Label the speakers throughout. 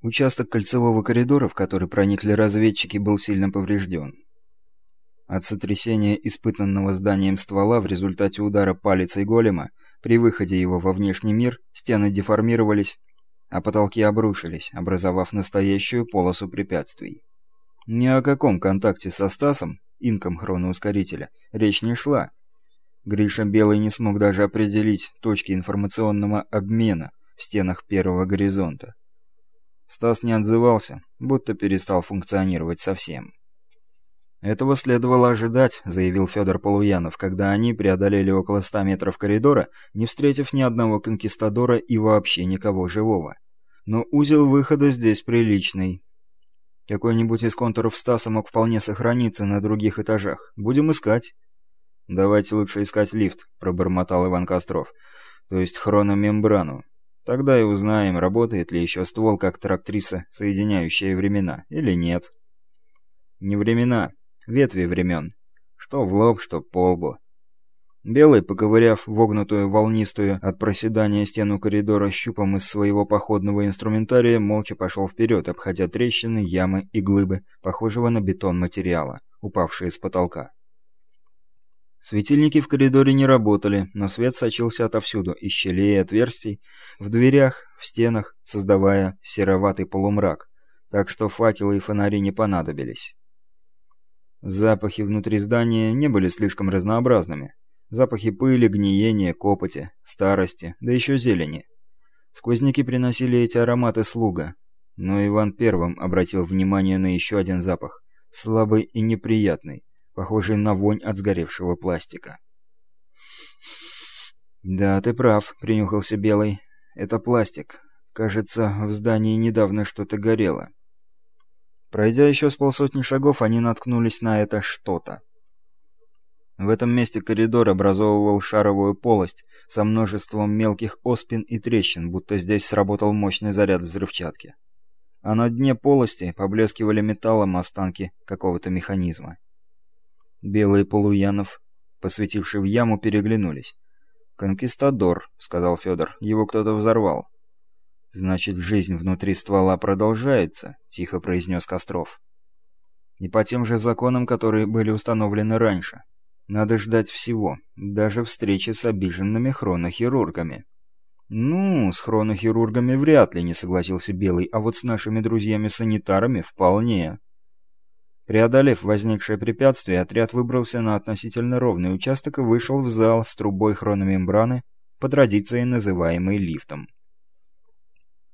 Speaker 1: Участок кольцевого коридора, в который проникли разведчики, был сильно поврежден. От сотрясения испытанного зданием ствола в результате удара палицей голема при выходе его во внешний мир стены деформировались, а потолки обрушились, образовав настоящую полосу препятствий. Ни о каком контакте со Стасом, инком хроноускорителя, речь не шла. Гриша Белый не смог даже определить точки информационного обмена в стенах первого горизонта. Стас не отзывался, будто перестал функционировать совсем. «Этого следовало ожидать», — заявил Федор Полуянов, когда они преодолели около ста метров коридора, не встретив ни одного конкистадора и вообще никого живого. Но узел выхода здесь приличный. Какой-нибудь из контуров Стаса мог вполне сохраниться на других этажах. Будем искать. «Давайте лучше искать лифт», — пробормотал Иван Костров. «То есть хрономембрану. Тогда и узнаем, работает ли еще ствол как трактриса, соединяющая времена, или нет». «Не времена, ветви времен. Что в лоб, что по лбу». Белый, поковыряв вогнутую волнистую от проседания стену коридора щупом из своего походного инструментария, молча пошел вперед, обходя трещины, ямы и глыбы, похожего на бетон материала, упавшие с потолка. Светильники в коридоре не работали, но свет сочился отовсюду, из щелей и отверстий, в дверях, в стенах, создавая сероватый полумрак, так что факелы и фонари не понадобились. Запахи внутри здания не были слишком разнообразными. Запахи пыли, гниения, копоти, старости, да еще зелени. Сквозняки приносили эти ароматы слуга. Но Иван первым обратил внимание на еще один запах, слабый и неприятный, похожий на вонь от сгоревшего пластика. «Да, ты прав», — принюхался Белый. «Это пластик. Кажется, в здании недавно что-то горело». Пройдя еще с полсотни шагов, они наткнулись на это что-то. В этом месте коридор образовывал шаровую полость со множеством мелких оспин и трещин, будто здесь сработал мощный заряд взрывчатки. А на дне полости поблескивали металлом останки какого-то механизма. Белый Полуянов, посветивший в яму, переглянулись. «Конкистадор», — сказал Федор, — «его кто-то взорвал». «Значит, жизнь внутри ствола продолжается», — тихо произнес Костров. «И по тем же законам, которые были установлены раньше». Надо ждать всего, даже встречи с обиженными хронохирургами. «Ну, с хронохирургами вряд ли», — не согласился Белый, «а вот с нашими друзьями-санитарами вполне». Преодолев возникшее препятствие, отряд выбрался на относительно ровный участок и вышел в зал с трубой хрономембраны, по традиции называемой лифтом.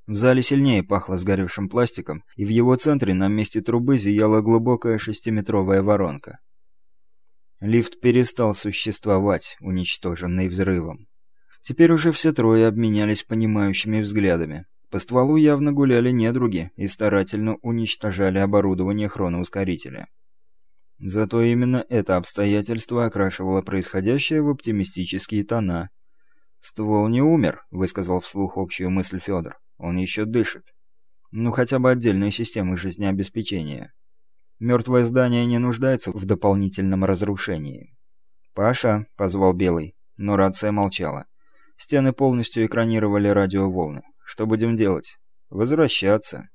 Speaker 1: В зале сильнее пахло сгоревшим пластиком, и в его центре на месте трубы зияла глубокая шестиметровая воронка. Лифт перестал существовать, уничтоженный взрывом. Теперь уже все трое обменялись понимающими взглядами. По стволу явно гуляли недруги и старательно уничтожали оборудование хроноускорителя. Зато именно это обстоятельство окрашивало происходящее в оптимистические тона. «Ствол не умер», — высказал вслух общую мысль Федор. «Он еще дышит. Ну, хотя бы отдельные системы жизнеобеспечения». Мертвое здание не нуждается в дополнительном разрушении. «Паша», — позвал Белый, но рация молчала. Стены полностью экранировали радиоволны. «Что будем делать?» «Возвращаться».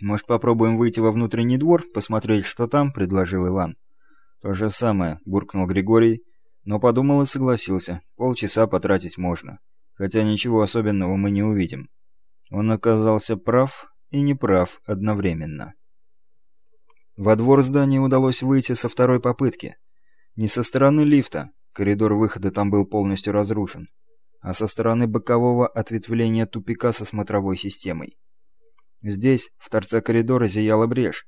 Speaker 1: «Может, попробуем выйти во внутренний двор, посмотреть, что там?» — предложил Иван. «То же самое», — буркнул Григорий, но подумал и согласился. «Полчаса потратить можно, хотя ничего особенного мы не увидим». Он оказался прав и неправ одновременно. Во двор здания удалось выйти со второй попытки. Не со стороны лифта, коридор выхода там был полностью разрушен, а со стороны бокового ответвления тупика со смотровой системой. Здесь, в торце коридора, зияла брешь,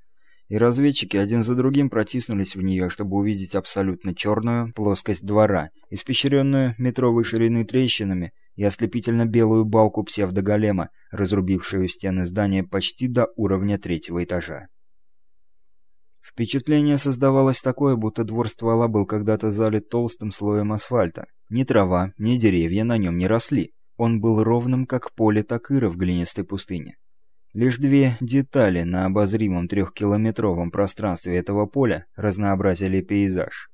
Speaker 1: и разведчики один за другим протиснулись в нее, чтобы увидеть абсолютно черную плоскость двора, испещренную метровой ширины трещинами и ослепительно белую балку псевдоголема, разрубившую стены здания почти до уровня третьего этажа. Впечатление создавалось такое, будто двор ствола был когда-то залит толстым слоем асфальта. Ни трава, ни деревья на нем не росли. Он был ровным, как поле Такыра в глинистой пустыне. Лишь две детали на обозримом трехкилометровом пространстве этого поля разнообразили пейзаж.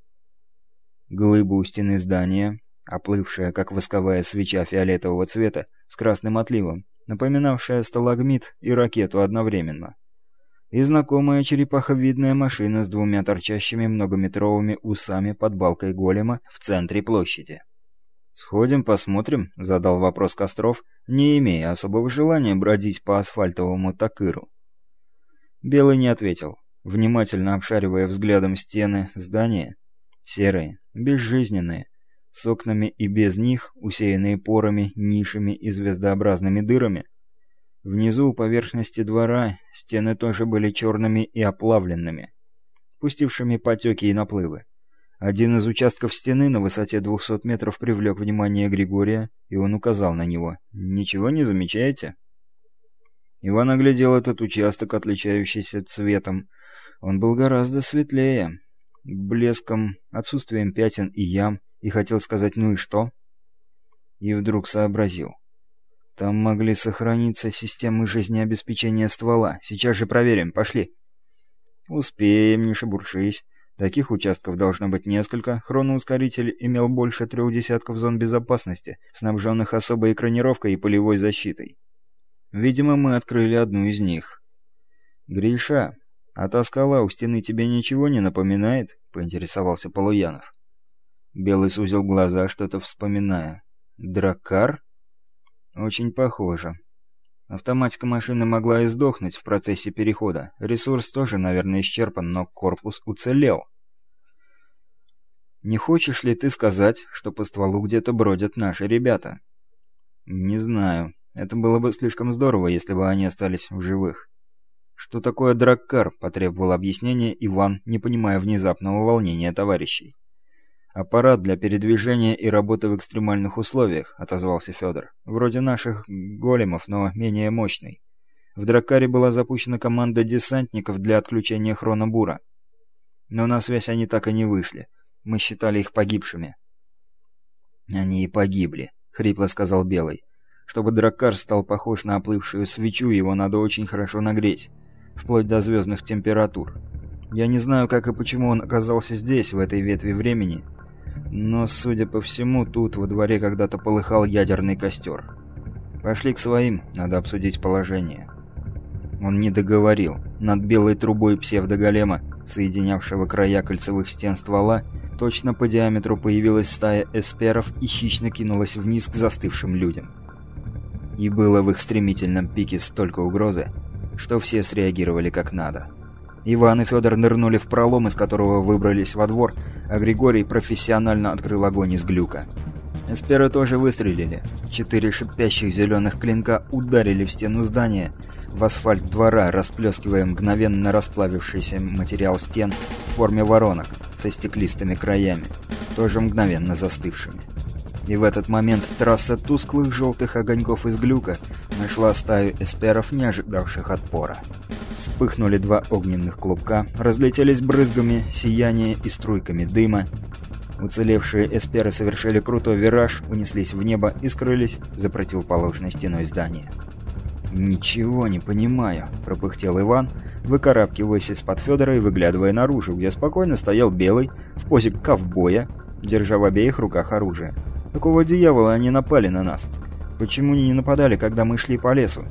Speaker 1: Глыба у стены здания, оплывшая, как восковая свеча фиолетового цвета, с красным отливом, напоминавшая сталагмит и ракету одновременно. И знакомая черепаховидная машина с двумя торчащими многометровыми усами под балкой голема в центре площади. «Сходим, посмотрим», — задал вопрос Костров, не имея особого желания бродить по асфальтовому такыру. Белый не ответил, внимательно обшаривая взглядом стены здания. Серые, безжизненные, с окнами и без них, усеянные порами, нишами и звездообразными дырами. Внизу у поверхности двора стены тоже были черными и оплавленными, пустившими потеки и наплывы. Один из участков стены на высоте 200 метров привлек внимание Григория, и он указал на него. «Ничего не замечаете?» Иван оглядел этот участок, отличающийся цветом. Он был гораздо светлее, блеском, отсутствием пятен и ям, и хотел сказать «ну и что?» И вдруг сообразил. Там могли сохраниться системы жизнеобеспечения ствола. Сейчас же проверим, пошли. Успеем, не шебуршись. Таких участков должно быть несколько. Хроноускоритель имел больше трех десятков зон безопасности, снабженных особой экранировкой и полевой защитой. Видимо, мы открыли одну из них. «Гриша, а та скала у стены тебе ничего не напоминает?» — поинтересовался Полуянов. Белый сузил глаза, что-то вспоминая. «Драккар?» «Очень похоже. Автоматика машины могла и сдохнуть в процессе перехода. Ресурс тоже, наверное, исчерпан, но корпус уцелел. Не хочешь ли ты сказать, что по стволу где-то бродят наши ребята? Не знаю. Это было бы слишком здорово, если бы они остались в живых. Что такое драккар? потребовал объяснения Иван, не понимая внезапного волнения товарищей. «Аппарат для передвижения и работы в экстремальных условиях», — отозвался Федор. «Вроде наших големов, но менее мощный. В Драккаре была запущена команда десантников для отключения хронобура. Но на связь они так и не вышли. Мы считали их погибшими». «Они и погибли», — хрипло сказал Белый. «Чтобы Драккар стал похож на оплывшую свечу, его надо очень хорошо нагреть, вплоть до звездных температур. Я не знаю, как и почему он оказался здесь, в этой ветви времени, но, судя по всему, тут во дворе когда-то полыхал ядерный костер. Пошли к своим, надо обсудить положение. Он не договорил. Над белой трубой псевдоголема, соединявшего края кольцевых стен ствола, точно по диаметру появилась стая эсперов и хищно кинулась вниз к застывшим людям. И было в их стремительном пике столько угрозы, что все среагировали как надо. Иван и Федор нырнули в пролом, из которого выбрались во двор, а Григорий профессионально открыл огонь из глюка. Эсперы тоже выстрелили. Четыре шипящих зеленых клинка ударили в стену здания, в асфальт двора, расплескивая мгновенно расплавившийся материал стен в форме воронок со стеклистыми краями, тоже мгновенно застывшими. И в этот момент трасса тусклых желтых огоньков из глюка нашла стаю эсперов, не ожидавших отпора. Вспыхнули два огненных клубка, разлетелись брызгами, сияния и струйками дыма. Уцелевшие эсперы совершили крутой вираж, унеслись в небо и скрылись за противоположной стеной здания. «Ничего не понимаю», — пропыхтел Иван, выкарабкиваясь из-под Федора и выглядывая наружу, где спокойно стоял Белый в позе ковбоя, держа в обеих руках оружие. «Какого дьявола они напали на нас? Почему не нападали, когда мы шли по лесу?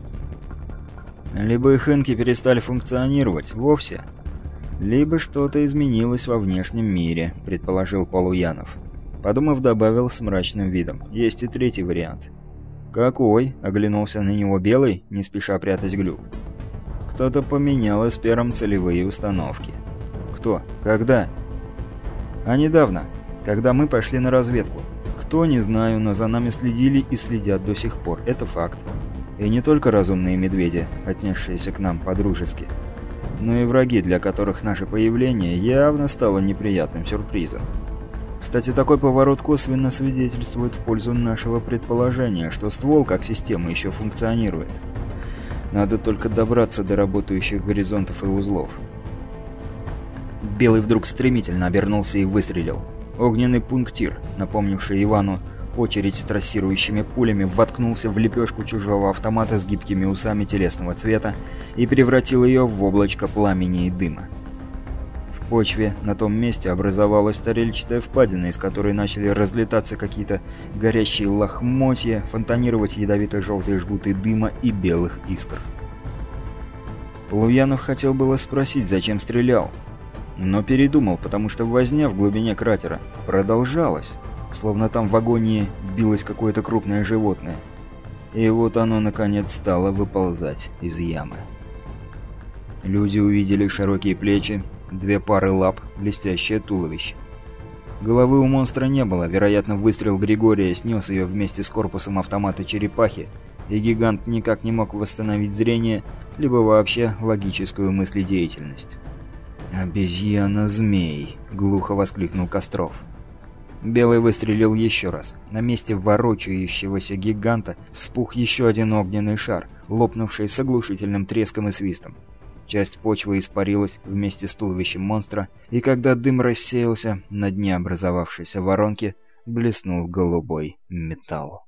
Speaker 1: Либо их инки перестали функционировать вовсе, либо что-то изменилось во внешнем мире, предположил Полуянов. Подумав, добавил с мрачным видом. Есть и третий вариант. «Какой?» — оглянулся на него Белый, не спеша прятать глюк. «Кто-то поменял эспером целевые установки». «Кто? Когда?» «А недавно, когда мы пошли на разведку. Кто, не знаю, но за нами следили и следят до сих пор. Это факт. И не только разумные медведи, отнесшиеся к нам по-дружески, но и враги, для которых наше появление явно стало неприятным сюрпризом. Кстати, такой поворот косвенно свидетельствует в пользу нашего предположения, что ствол как система еще функционирует. Надо только добраться до работающих горизонтов и узлов. Белый вдруг стремительно обернулся и выстрелил. Огненный пунктир, напомнивший Ивану очередь с трассирующими пулями воткнулся в лепешку чужого автомата с гибкими усами телесного цвета и превратил ее в облачко пламени и дыма. В почве на том месте образовалась тарельчатая впадина, из которой начали разлетаться какие-то горящие лохмотья, фонтанировать ядовито-желтые жгуты дыма и белых искр. Полуянов хотел было спросить, зачем стрелял, но передумал, потому что возня в глубине кратера продолжалась, словно там в агонии билось какое-то крупное животное. И вот оно, наконец, стало выползать из ямы. Люди увидели широкие плечи, две пары лап, блестящее туловище. Головы у монстра не было, вероятно, выстрел Григория снес ее вместе с корпусом автомата черепахи, и гигант никак не мог восстановить зрение, либо вообще логическую мыследеятельность. «Обезьяна-змей!» — глухо воскликнул Костров. Белый выстрелил еще раз. На месте ворочающегося гиганта вспух еще один огненный шар, лопнувший с оглушительным треском и свистом. Часть почвы испарилась вместе с туловищем монстра, и когда дым рассеялся, на дне образовавшейся воронки блеснул голубой металл.